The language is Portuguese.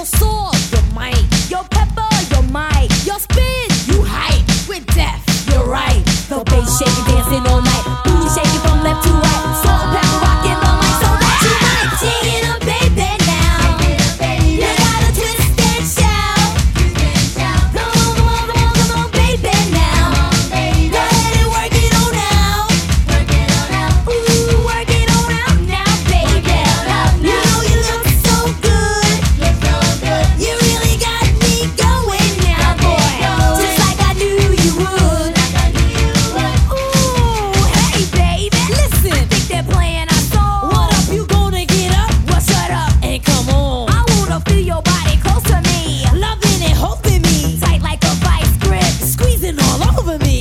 eu sou. over me.